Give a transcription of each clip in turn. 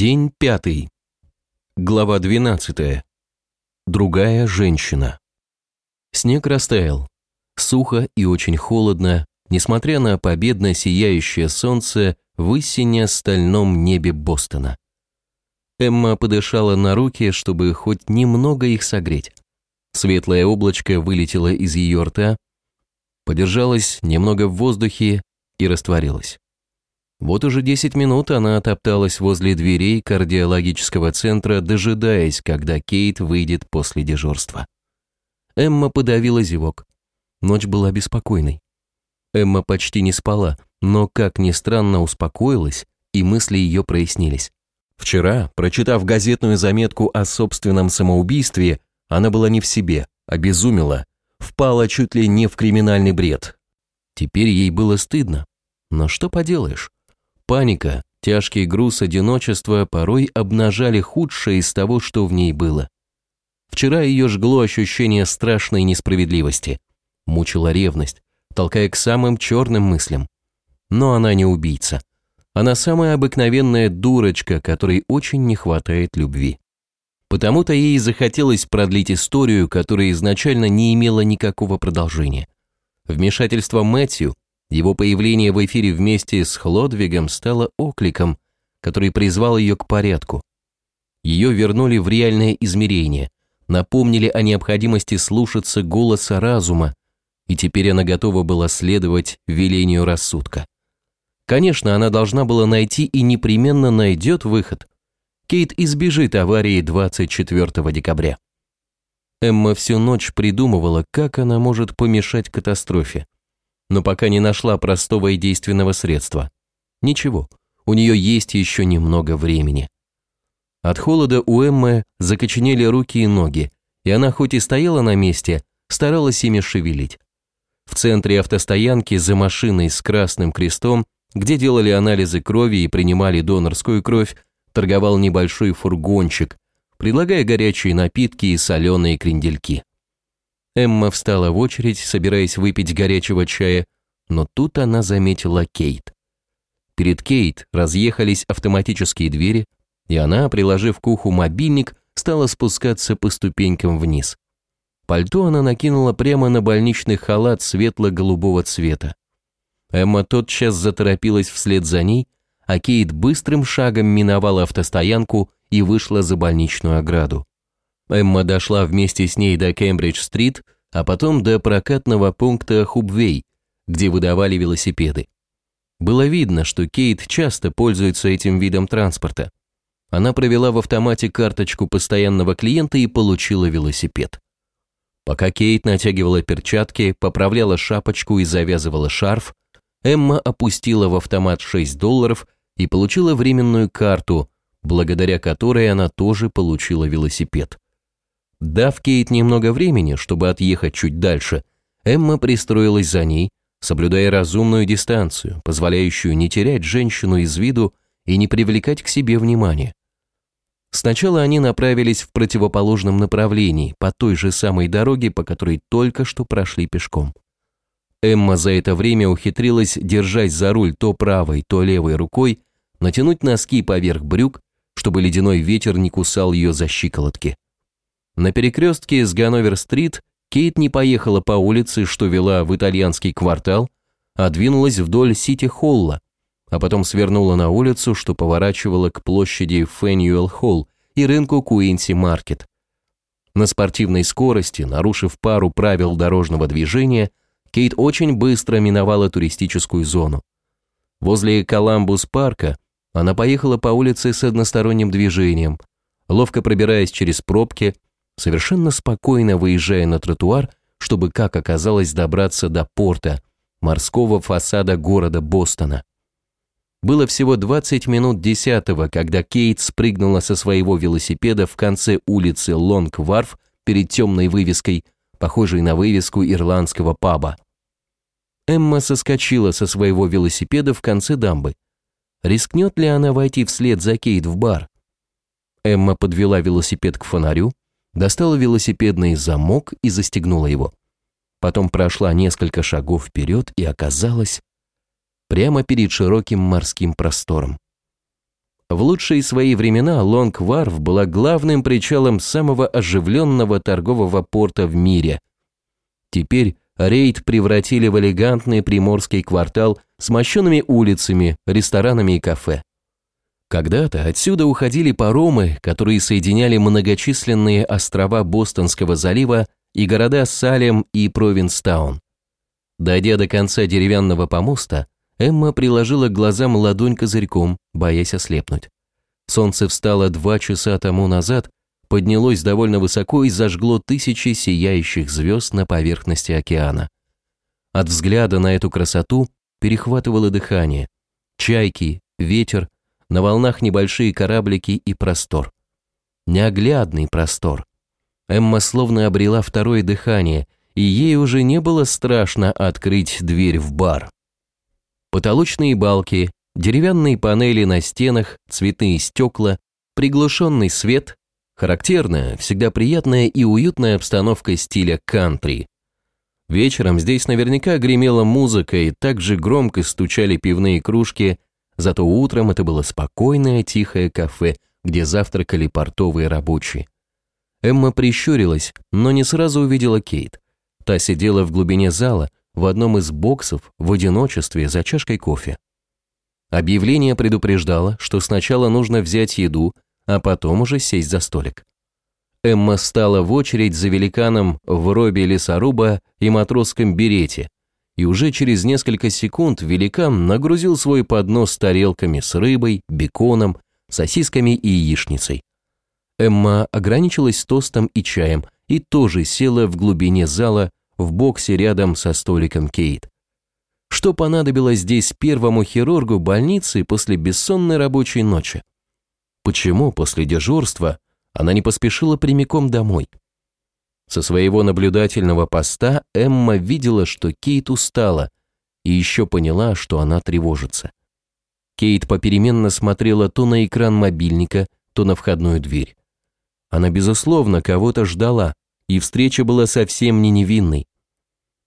День пятый. Глава двенадцатая. Другая женщина. Снег растаял. Сухо и очень холодно, несмотря на победно сияющее солнце в истинно-стальном небе Бостона. Эмма подышала на руки, чтобы хоть немного их согреть. Светлое облачко вылетело из ее рта, подержалось немного в воздухе и растворилось. Вот уже 10 минут она топталась возле дверей кардиологического центра, дожидаясь, когда Кейт выйдет после дежурства. Эмма подавила зевок. Ночь была беспокойной. Эмма почти не спала, но, как ни странно, успокоилась, и мысли ее прояснились. Вчера, прочитав газетную заметку о собственном самоубийстве, она была не в себе, обезумела, впала чуть ли не в криминальный бред. Теперь ей было стыдно. Но что поделаешь? Паника, тяжкий груз одиночества порой обнажали худшее из того, что в ней было. Вчера ее жгло ощущение страшной несправедливости. Мучила ревность, толкая к самым черным мыслям. Но она не убийца. Она самая обыкновенная дурочка, которой очень не хватает любви. Потому-то ей захотелось продлить историю, которая изначально не имела никакого продолжения. Вмешательство Мэтью, его появление в эфире вместе с Хлодвигом стало окликом, который призвал ее к порядку. Ее вернули в реальное измерение, напомнили о необходимости слушаться голоса разума, и теперь она готова была следовать велению рассудка. Конечно, она должна была найти и непременно найдет выход. Кейт избежит аварии 24 декабря. Эмма всю ночь придумывала, как она может помешать катастрофе но пока не нашла простого и действенного средства. Ничего, у нее есть еще немного времени. От холода у Эммы закоченели руки и ноги, и она хоть и стояла на месте, старалась ими шевелить. В центре автостоянки за машиной с красным крестом, где делали анализы крови и принимали донорскую кровь, торговал небольшой фургончик, предлагая горячие напитки и соленые крендельки. Эмма встала в очередь, собираясь выпить горячего чая, но тут она заметила Кейт. Перед Кейт разъехались автоматические двери, и она, приложив к уху мобильник, стала спускаться по ступенькам вниз. Пальто она накинула прямо на больничный халат светло-голубого цвета. Эмма тотчас заторопилась вслед за ней, а Кейт быстрым шагом миновала автостоянку и вышла за больничную ограду. Эмма дошла вместе с ней до Кембридж-стрит, а потом до прокатного пункта Хубвей, где выдавали велосипеды. Было видно, что Кейт часто пользуется этим видом транспорта. Она провела в автомате карточку постоянного клиента и получила велосипед. Пока Кейт натягивала перчатки, поправляла шапочку и завязывала шарф, Эмма опустила в автомат 6 долларов и получила временную карту, благодаря которой она тоже получила велосипед. Дав Кейт немного времени, чтобы отъехать чуть дальше, Эмма пристроилась за ней, соблюдая разумную дистанцию, позволяющую не терять женщину из виду и не привлекать к себе внимания. Сначала они направились в противоположном направлении, по той же самой дороге, по которой только что прошли пешком. Эмма за это время ухитрилась держать за руль то правой, то левой рукой, натянуть носки поверх брюк, чтобы ледяной ветер не кусал ее за щиколотки. На перекрестке с Ганновер-стрит Кейт не поехала по улице, что вела в итальянский квартал, а двинулась вдоль Сити-Холла, а потом свернула на улицу, что поворачивала к площади Фэнюэл-Холл и рынку Куинси-Маркет. На спортивной скорости, нарушив пару правил дорожного движения, Кейт очень быстро миновала туристическую зону. Возле Коламбус-парка она поехала по улице с односторонним движением, ловко пробираясь через пробки, совершенно спокойно выезжая на тротуар, чтобы, как оказалось, добраться до порта, морского фасада города Бостона. Было всего 20 минут десятого, когда Кейт спрыгнула со своего велосипеда в конце улицы Лонг-Варф перед темной вывеской, похожей на вывеску ирландского паба. Эмма соскочила со своего велосипеда в конце дамбы. Рискнет ли она войти вслед за Кейт в бар? Эмма подвела велосипед к фонарю, достала велосипедный замок и застегнула его. Потом прошла несколько шагов вперед и оказалась прямо перед широким морским простором. В лучшие свои времена Лонг-Варв была главным причалом самого оживленного торгового порта в мире. Теперь рейд превратили в элегантный приморский квартал с мощенными улицами, ресторанами и кафе. Когда-то отсюда уходили паромы, которые соединяли многочисленные острова Бостонского залива и города Салем и Провинстаун. Дойдя до конца деревянного помоста, Эмма приложила к глазам ладонь козырьком, боясь ослепнуть. Солнце встало два часа тому назад, поднялось довольно высоко и зажгло тысячи сияющих звезд на поверхности океана. От взгляда на эту красоту перехватывало дыхание. Чайки, ветер, на волнах небольшие кораблики и простор. Неоглядный простор. Эмма словно обрела второе дыхание, и ей уже не было страшно открыть дверь в бар. Потолочные балки, деревянные панели на стенах, цветные стекла, приглушенный свет, характерная, всегда приятная и уютная обстановка стиля кантри. Вечером здесь наверняка гремела музыка и также громко стучали пивные кружки, зато утром это было спокойное тихое кафе, где завтракали портовые рабочие. Эмма прищурилась, но не сразу увидела Кейт. Та сидела в глубине зала, в одном из боксов в одиночестве за чашкой кофе. Объявление предупреждало, что сначала нужно взять еду, а потом уже сесть за столик. Эмма стала в очередь за великаном в робе лесоруба и матросском берете, и уже через несколько секунд великан нагрузил свой поднос тарелками с рыбой, беконом, сосисками и яичницей. Эмма ограничилась тостом и чаем и тоже села в глубине зала, в боксе рядом со столиком Кейт. Что понадобилось здесь первому хирургу больницы после бессонной рабочей ночи? Почему после дежурства она не поспешила прямиком домой? Со своего наблюдательного поста Эмма видела, что Кейт устала, и еще поняла, что она тревожится. Кейт попеременно смотрела то на экран мобильника, то на входную дверь. Она, безусловно, кого-то ждала, и встреча была совсем не невинной.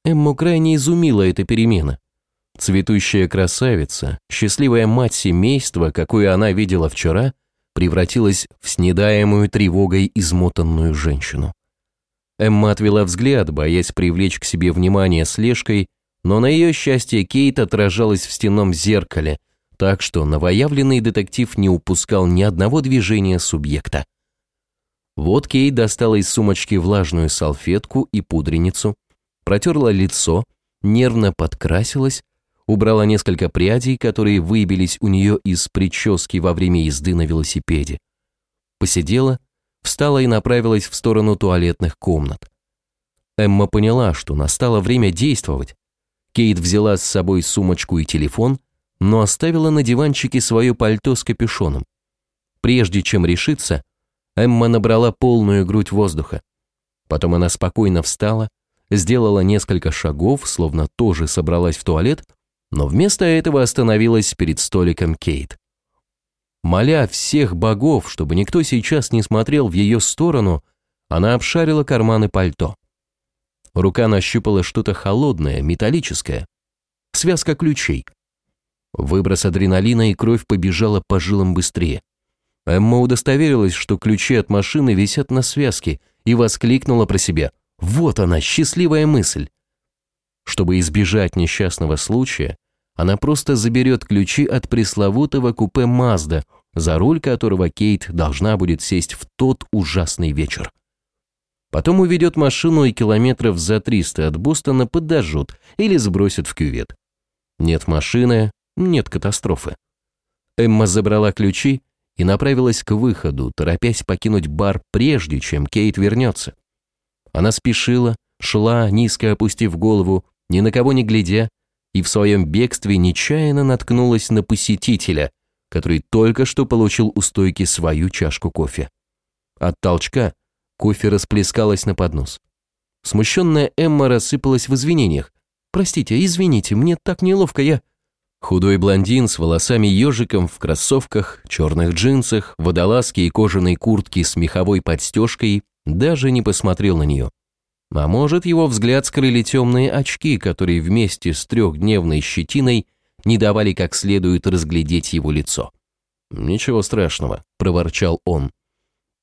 Эмму крайне изумила эта перемена. Цветущая красавица, счастливая мать семейства, какую она видела вчера, превратилась в снедаемую тревогой измотанную женщину. Эмма отвела взгляд, боясь привлечь к себе внимание слежкой, но на ее счастье Кейт отражалась в стенном зеркале, так что новоявленный детектив не упускал ни одного движения субъекта. Вот Кейт достала из сумочки влажную салфетку и пудреницу, протерла лицо, нервно подкрасилась, убрала несколько прядей, которые выбились у нее из прически во время езды на велосипеде. Посидела, встала и направилась в сторону туалетных комнат. Эмма поняла, что настало время действовать. Кейт взяла с собой сумочку и телефон, но оставила на диванчике свое пальто с капюшоном. Прежде чем решиться, Эмма набрала полную грудь воздуха. Потом она спокойно встала, сделала несколько шагов, словно тоже собралась в туалет, но вместо этого остановилась перед столиком Кейт. Моля всех богов, чтобы никто сейчас не смотрел в ее сторону, она обшарила карманы пальто. Рука нащупала что-то холодное, металлическое. Связка ключей. Выброс адреналина и кровь побежала по жилам быстрее. Эмма удостоверилась, что ключи от машины висят на связке, и воскликнула про себя – вот она, счастливая мысль. Чтобы избежать несчастного случая, она просто заберет ключи от пресловутого купе Мазда, за руль которого Кейт должна будет сесть в тот ужасный вечер. Потом уведет машину и километров за 300 от Бостона подожжут или сбросят в кювет. Нет машины, нет катастрофы. Эмма забрала ключи и направилась к выходу, торопясь покинуть бар прежде, чем Кейт вернется. Она спешила, шла, низко опустив голову, ни на кого не глядя, и в своем бегстве нечаянно наткнулась на посетителя, который только что получил у стойки свою чашку кофе. От толчка кофе расплескалось на поднос. Смущенная Эмма рассыпалась в извинениях. «Простите, извините, мне так неловко, я...» Худой блондин с волосами ежиком в кроссовках, черных джинсах, водолазке и кожаной куртке с меховой подстежкой даже не посмотрел на нее. А может, его взгляд скрыли темные очки, которые вместе с трехдневной щетиной не давали как следует разглядеть его лицо. «Ничего страшного», – проворчал он.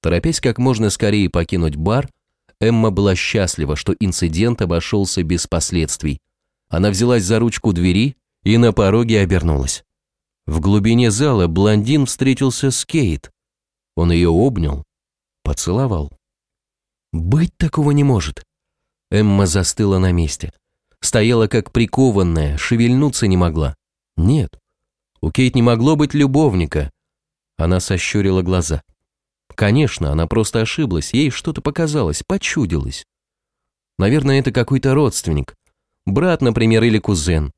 Торопясь как можно скорее покинуть бар, Эмма была счастлива, что инцидент обошелся без последствий. Она взялась за ручку двери и на пороге обернулась. В глубине зала блондин встретился с Кейт. Он ее обнял, поцеловал. «Быть такого не может!» Эмма застыла на месте. Стояла как прикованная, шевельнуться не могла. Нет, у Кейт не могло быть любовника. Она сощурила глаза. Конечно, она просто ошиблась, ей что-то показалось, почудилось. Наверное, это какой-то родственник. Брат, например, или кузен.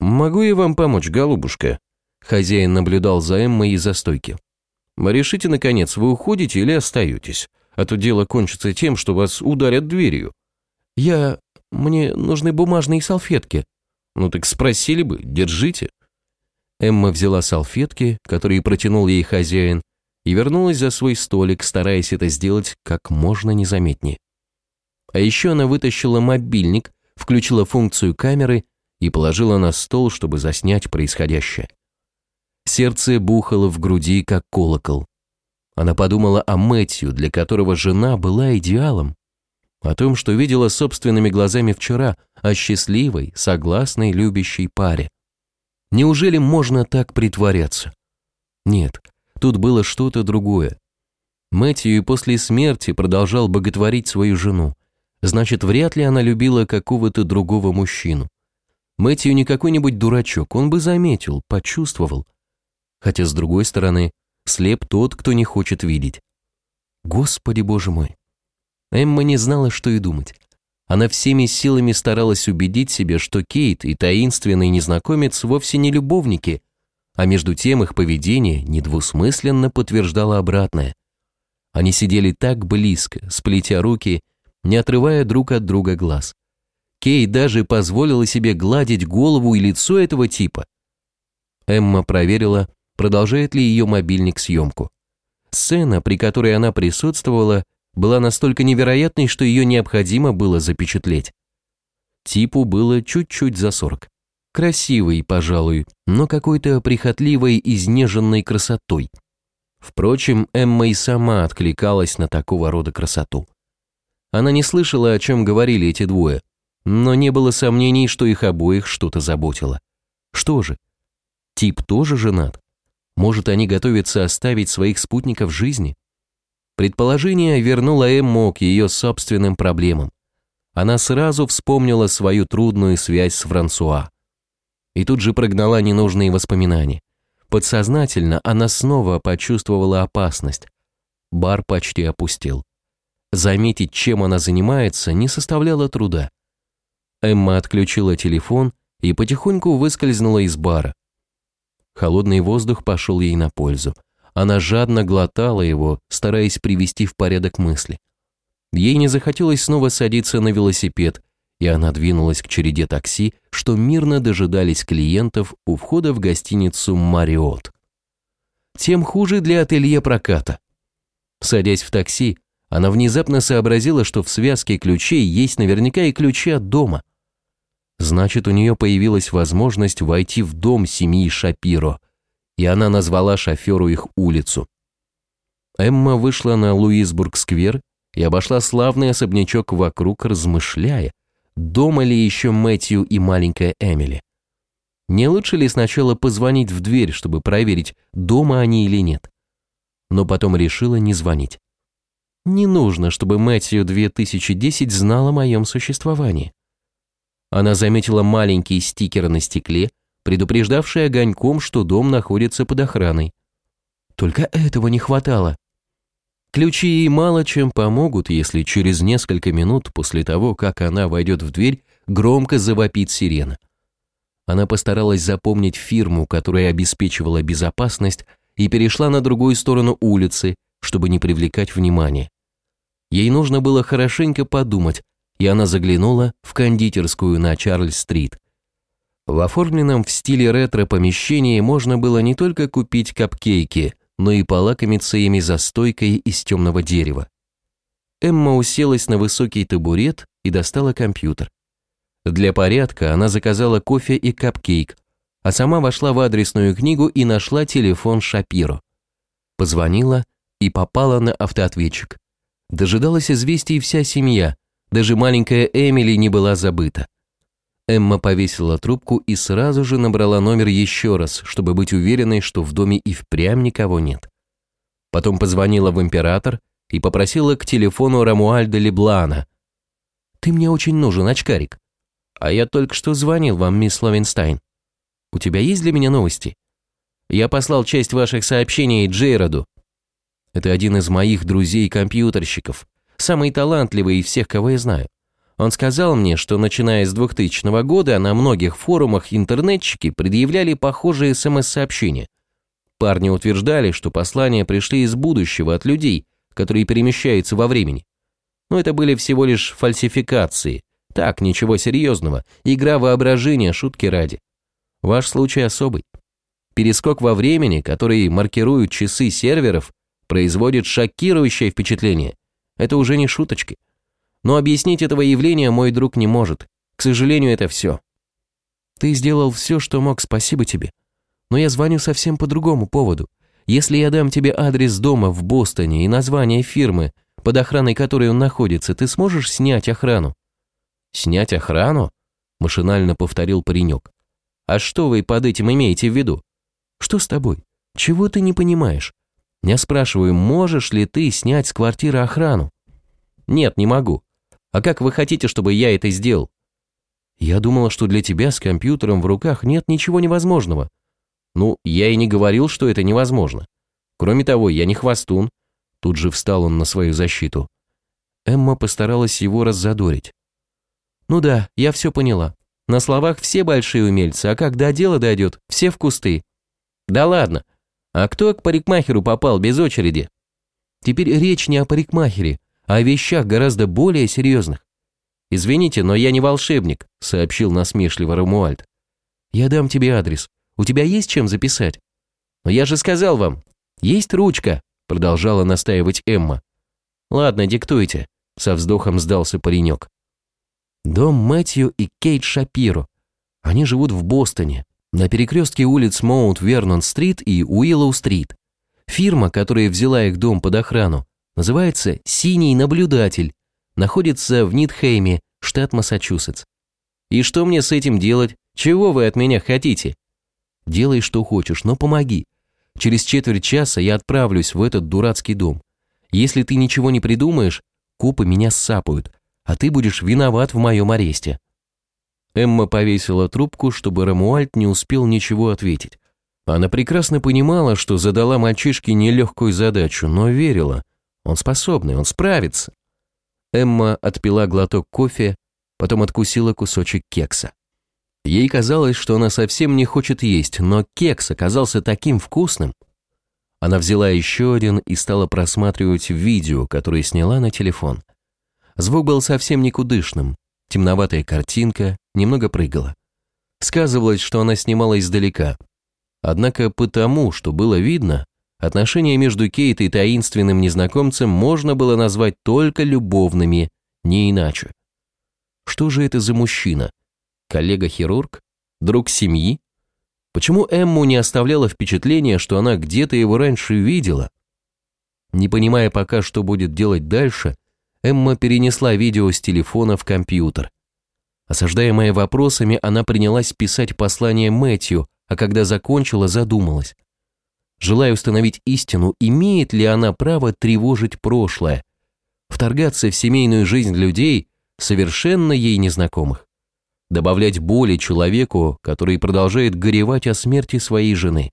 «Могу я вам помочь, голубушка?» Хозяин наблюдал за Эммой из-за стойки. «Решите, наконец, вы уходите или остаетесь? А то дело кончится тем, что вас ударят дверью». «Я... мне нужны бумажные салфетки». «Ну так спросили бы, держите». Эмма взяла салфетки, которые протянул ей хозяин, и вернулась за свой столик, стараясь это сделать как можно незаметнее. А еще она вытащила мобильник, включила функцию камеры и положила на стол, чтобы заснять происходящее. Сердце бухало в груди, как колокол. Она подумала о Мэтью, для которого жена была идеалом, о том, что видела собственными глазами вчера, о счастливой, согласной, любящей паре. Неужели можно так притворяться? Нет, Тут было что-то другое. Мэтью и после смерти продолжал боготворить свою жену. Значит, вряд ли она любила какого-то другого мужчину. Мэтью не какой-нибудь дурачок, он бы заметил, почувствовал. Хотя, с другой стороны, слеп тот, кто не хочет видеть. Господи боже мой. Эмма не знала, что и думать. Она всеми силами старалась убедить себя, что Кейт и таинственный незнакомец вовсе не любовники, а между тем их поведение недвусмысленно подтверждало обратное. Они сидели так близко, сплетя руки, не отрывая друг от друга глаз. Кей даже позволила себе гладить голову и лицо этого типа. Эмма проверила, продолжает ли ее мобильник съемку. Сцена, при которой она присутствовала, была настолько невероятной, что ее необходимо было запечатлеть. Типу было чуть-чуть за сорок. Красивый, пожалуй, но какой-то прихотливой, изнеженной красотой. Впрочем, Эмма и сама откликалась на такого рода красоту. Она не слышала, о чем говорили эти двое, но не было сомнений, что их обоих что-то заботило. Что же? Тип тоже женат? Может, они готовятся оставить своих спутников жизни? Предположение вернуло Эмму к ее собственным проблемам. Она сразу вспомнила свою трудную связь с Франсуа и тут же прогнала ненужные воспоминания. Подсознательно она снова почувствовала опасность. Бар почти опустел. Заметить, чем она занимается, не составляло труда. Эмма отключила телефон и потихоньку выскользнула из бара. Холодный воздух пошел ей на пользу. Она жадно глотала его, стараясь привести в порядок мысли. Ей не захотелось снова садиться на велосипед, и она двинулась к череде такси, что мирно дожидались клиентов у входа в гостиницу «Мариот». Тем хуже для ателье проката. Садясь в такси, она внезапно сообразила, что в связке ключей есть наверняка и ключи от дома. Значит, у нее появилась возможность войти в дом семьи Шапиро, и она назвала шоферу их улицу. Эмма вышла на Луисбург-сквер и обошла славный особнячок вокруг, размышляя, дома ли еще Мэтью и маленькая Эмили. Не лучше ли сначала позвонить в дверь, чтобы проверить, дома они или нет? Но потом решила не звонить. Не нужно, чтобы Мэтью 2010 знал о моем существовании. Она заметила маленький стикер на стекле, предупреждавший огоньком, что дом находится под охраной. Только этого не хватало. Ключи ей мало чем помогут, если через несколько минут после того, как она войдет в дверь, громко завопит сирена. Она постаралась запомнить фирму, которая обеспечивала безопасность, и перешла на другую сторону улицы, чтобы не привлекать внимания. Ей нужно было хорошенько подумать, и она заглянула в кондитерскую на Чарльз-стрит. В оформленном в стиле ретро помещении можно было не только купить капкейки – но и полакомиться ими за стойкой из темного дерева. Эмма уселась на высокий табурет и достала компьютер. Для порядка она заказала кофе и капкейк, а сама вошла в адресную книгу и нашла телефон Шапиро. Позвонила и попала на автоответчик. Дожидалась известий вся семья, даже маленькая Эмили не была забыта. Эмма повесила трубку и сразу же набрала номер еще раз, чтобы быть уверенной, что в доме и впрямь никого нет. Потом позвонила в император и попросила к телефону Рамуальда Леблана. «Ты мне очень нужен, очкарик». «А я только что звонил вам, мисс Ловенстайн. У тебя есть для меня новости?» «Я послал часть ваших сообщений Джейроду. Это один из моих друзей-компьютерщиков, самый талантливый из всех, кого я знаю. Он сказал мне, что начиная с 2000 года на многих форумах интернетчики предъявляли похожие СМС-сообщения. Парни утверждали, что послания пришли из будущего от людей, которые перемещаются во времени. Но это были всего лишь фальсификации. Так, ничего серьезного. Игра воображения, шутки ради. Ваш случай особый. Перескок во времени, который маркируют часы серверов, производит шокирующее впечатление. Это уже не шуточки. Но объяснить этого явления мой друг не может. К сожалению, это все. Ты сделал все, что мог, спасибо тебе. Но я звоню совсем по другому поводу. Если я дам тебе адрес дома в Бостоне и название фирмы, под охраной которой он находится, ты сможешь снять охрану? Снять охрану? Машинально повторил паренек. А что вы под этим имеете в виду? Что с тобой? Чего ты не понимаешь? Я спрашиваю, можешь ли ты снять с квартиры охрану? Нет, не могу. А как вы хотите, чтобы я это сделал? Я думала, что для тебя с компьютером в руках нет ничего невозможного. Ну, я и не говорил, что это невозможно. Кроме того, я не хвостун. Тут же встал он на свою защиту. Эмма постаралась его раззадорить. Ну да, я все поняла. На словах все большие умельцы, а когда дело дойдет, все в кусты. Да ладно. А кто к парикмахеру попал без очереди? Теперь речь не о парикмахере, о вещах гораздо более серьезных. «Извините, но я не волшебник», — сообщил насмешливо Рамуальд. «Я дам тебе адрес. У тебя есть чем записать?» «Но я же сказал вам, есть ручка», — продолжала настаивать Эмма. «Ладно, диктуйте», — со вздохом сдался паренек. Дом Мэтью и Кейт Шапиро. Они живут в Бостоне, на перекрестке улиц Моунт-Вернон-стрит и Уиллоу-стрит. Фирма, которая взяла их дом под охрану, Называется «Синий наблюдатель». Находится в Нитхейме, штат Массачусетс. И что мне с этим делать? Чего вы от меня хотите? Делай, что хочешь, но помоги. Через четверть часа я отправлюсь в этот дурацкий дом. Если ты ничего не придумаешь, копы меня сапают, а ты будешь виноват в моем аресте». Эмма повесила трубку, чтобы Рамуальд не успел ничего ответить. Она прекрасно понимала, что задала мальчишке нелегкую задачу, но верила, он способный, он справится. Эмма отпила глоток кофе, потом откусила кусочек кекса. Ей казалось, что она совсем не хочет есть, но кекс оказался таким вкусным. Она взяла еще один и стала просматривать видео, которое сняла на телефон. Звук был совсем никудышным, темноватая картинка, немного прыгала. Сказывалось, что она снимала издалека. Однако потому, что было видно, Отношения между Кейт и таинственным незнакомцем можно было назвать только любовными, не иначе. Что же это за мужчина? Коллега-хирург? Друг семьи? Почему Эмму не оставляло впечатление, что она где-то его раньше видела? Не понимая пока, что будет делать дальше, Эмма перенесла видео с телефона в компьютер. Осаждаемая вопросами, она принялась писать послание Мэтью, а когда закончила, задумалась желая установить истину, имеет ли она право тревожить прошлое, вторгаться в семейную жизнь людей, совершенно ей незнакомых, добавлять боли человеку, который продолжает горевать о смерти своей жены.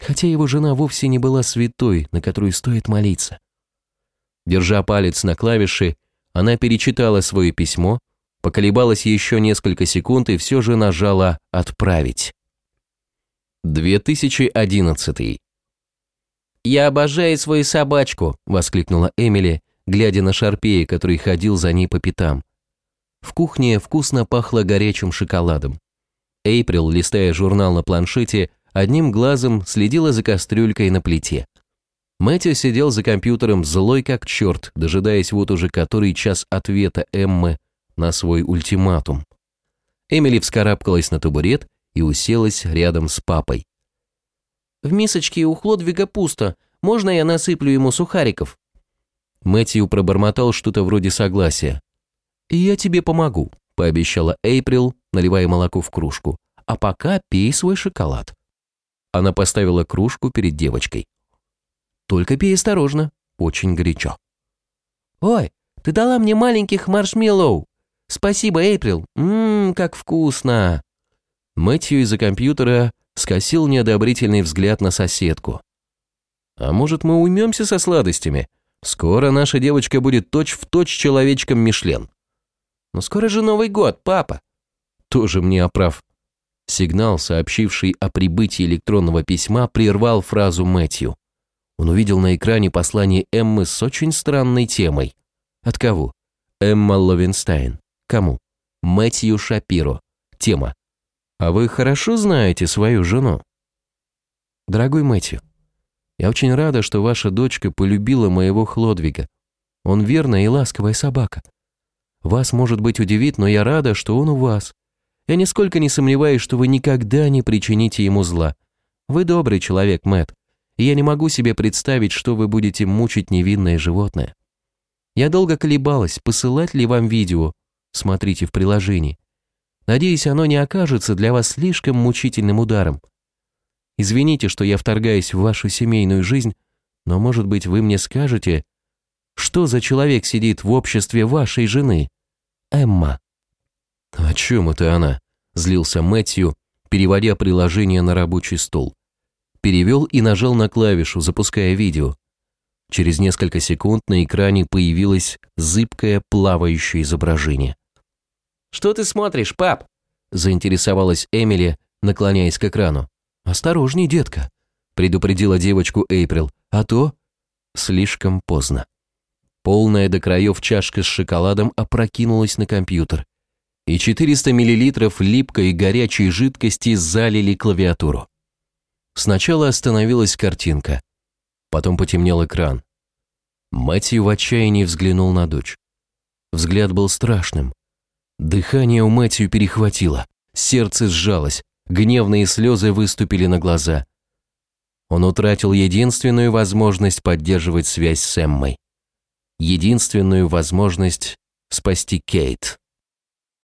Хотя его жена вовсе не была святой, на которую стоит молиться. Держа палец на клавише, она перечитала свое письмо, поколебалась еще несколько секунд и все же нажала «Отправить». 2011. «Я обожаю свою собачку!» – воскликнула Эмили, глядя на Шарпея, который ходил за ней по пятам. В кухне вкусно пахло горячим шоколадом. Эйприл, листая журнал на планшете, одним глазом следила за кастрюлькой на плите. Мэтью сидел за компьютером злой как черт, дожидаясь вот уже который час ответа Эммы на свой ультиматум. Эмили вскарабкалась на табурет и уселась рядом с папой. «В мисочке у Хлодвига пусто. Можно я насыплю ему сухариков?» Мэтью пробормотал что-то вроде согласия. «Я тебе помогу», – пообещала Эйприл, наливая молоко в кружку. «А пока пей свой шоколад». Она поставила кружку перед девочкой. «Только пей осторожно, очень горячо». «Ой, ты дала мне маленьких маршмеллоу. Спасибо, Эйприл. Ммм, как вкусно!» Мэтью из-за компьютера скосил неодобрительный взгляд на соседку. «А может, мы уймемся со сладостями? Скоро наша девочка будет точь-в-точь точь человечком Мишлен». «Но скоро же Новый год, папа!» «Тоже мне оправ». Сигнал, сообщивший о прибытии электронного письма, прервал фразу Мэтью. Он увидел на экране послание Эммы с очень странной темой. От кого? Эмма Ловенстайн. Кому? Мэтью Шапиро. Тема. А вы хорошо знаете свою жену? Дорогой Мэтью, я очень рада, что ваша дочка полюбила моего Хлодвига. Он верная и ласковая собака. Вас, может быть, удивит, но я рада, что он у вас. Я нисколько не сомневаюсь, что вы никогда не причините ему зла. Вы добрый человек, Мэт, и я не могу себе представить, что вы будете мучить невинное животное. Я долго колебалась, посылать ли вам видео, смотрите в приложении. Надеюсь, оно не окажется для вас слишком мучительным ударом. Извините, что я вторгаюсь в вашу семейную жизнь, но, может быть, вы мне скажете, что за человек сидит в обществе вашей жены, Эмма?» «О чем это она?» – злился Мэтью, переводя приложение на рабочий стол. Перевел и нажал на клавишу, запуская видео. Через несколько секунд на экране появилось зыбкое плавающее изображение. «Что ты смотришь, пап?» – заинтересовалась Эмили, наклоняясь к экрану. «Осторожней, детка», – предупредила девочку Эйприл, «а то...» Слишком поздно. Полная до краев чашка с шоколадом опрокинулась на компьютер, и 400 мл липкой и горячей жидкости залили клавиатуру. Сначала остановилась картинка, потом потемнел экран. Мэтью в отчаянии взглянул на дочь. Взгляд был страшным, Дыхание у Мэтью перехватило, сердце сжалось, гневные слезы выступили на глаза. Он утратил единственную возможность поддерживать связь с Эммой. Единственную возможность спасти Кейт.